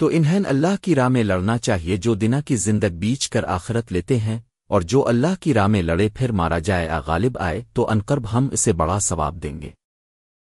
تو انہیں اللہ کی راہ میں لڑنا چاہیے جو دنا کی زندگ بیچ کر آخرت لیتے ہیں، اور جو اللہ کی راہ میں لڑے پھر مارا جائے یا غالب آئے، تو انقرب ہم اسے بڑا ثواب دیں گے۔